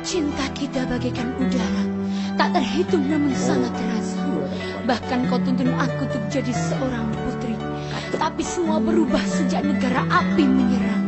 Cinta kita bagaikan udara, tak terhitung namun sangat terasa. Bahkan kau tuntun aku untuk jadi seorang putri. Tapi semua berubah sejak negara api menyerang.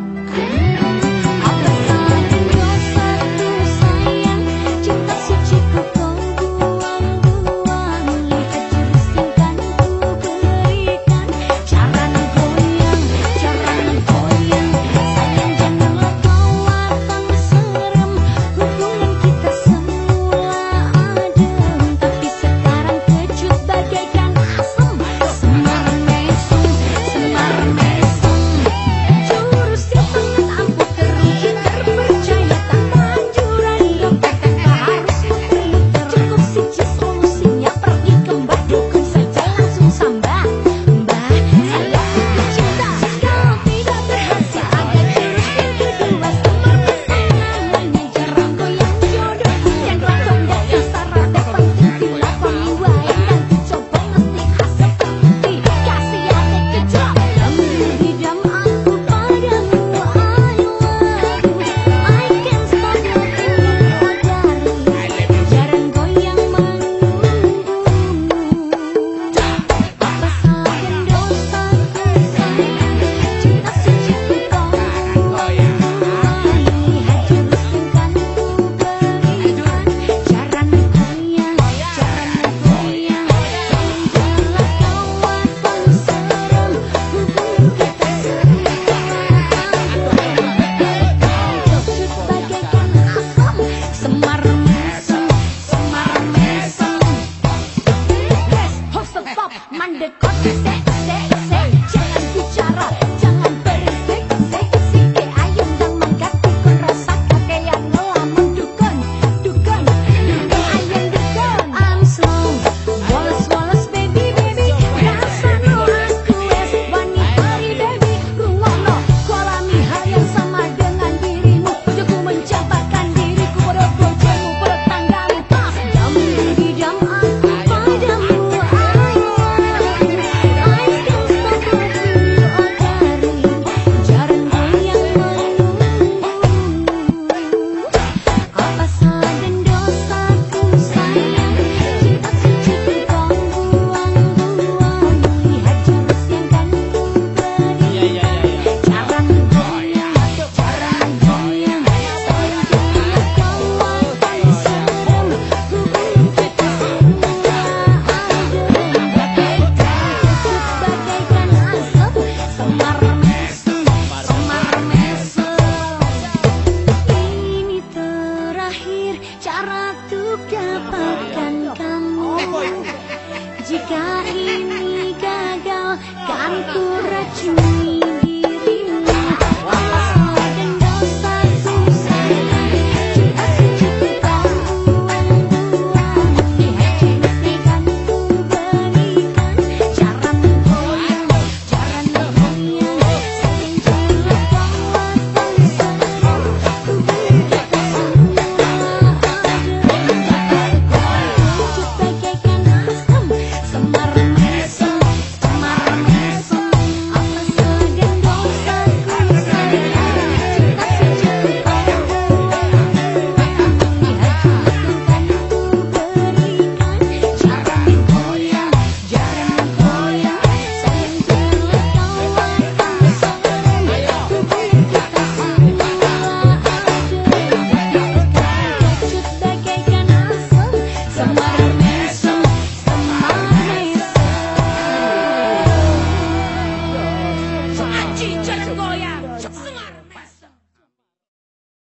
the cops Jika ini gagal, kan ku racuni